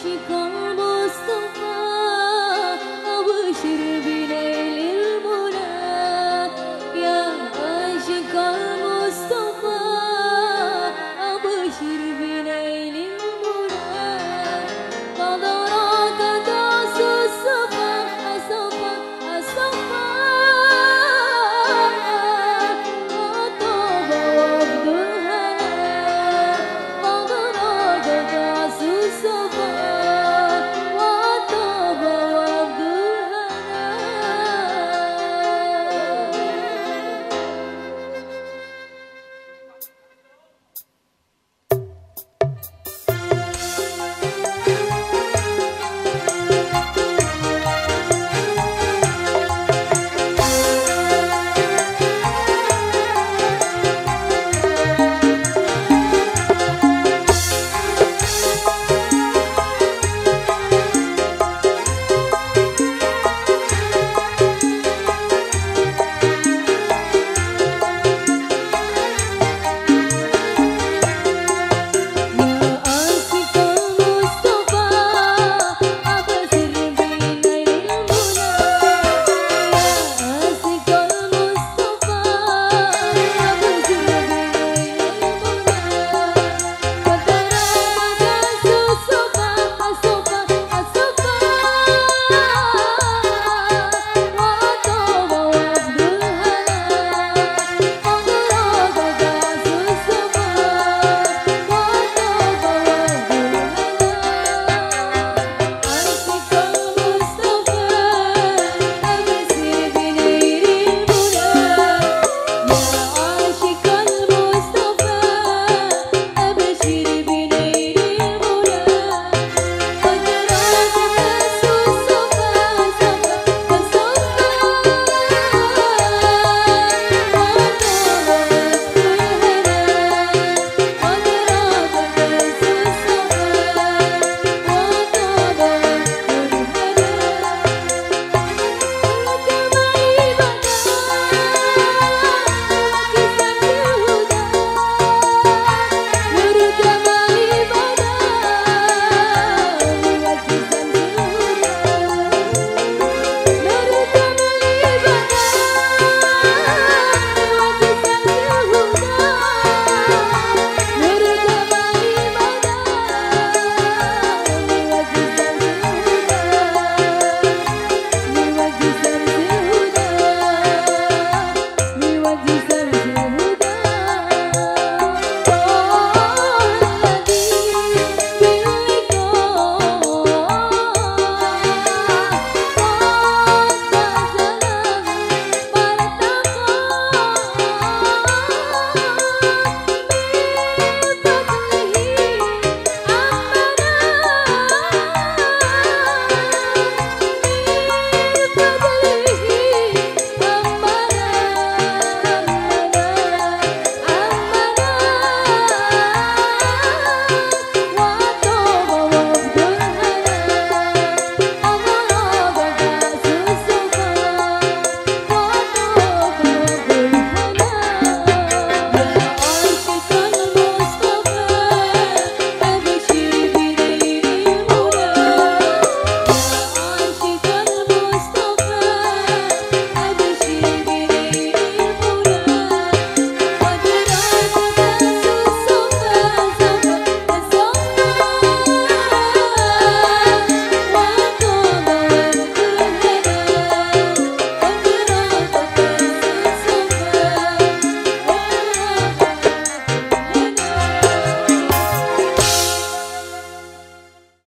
去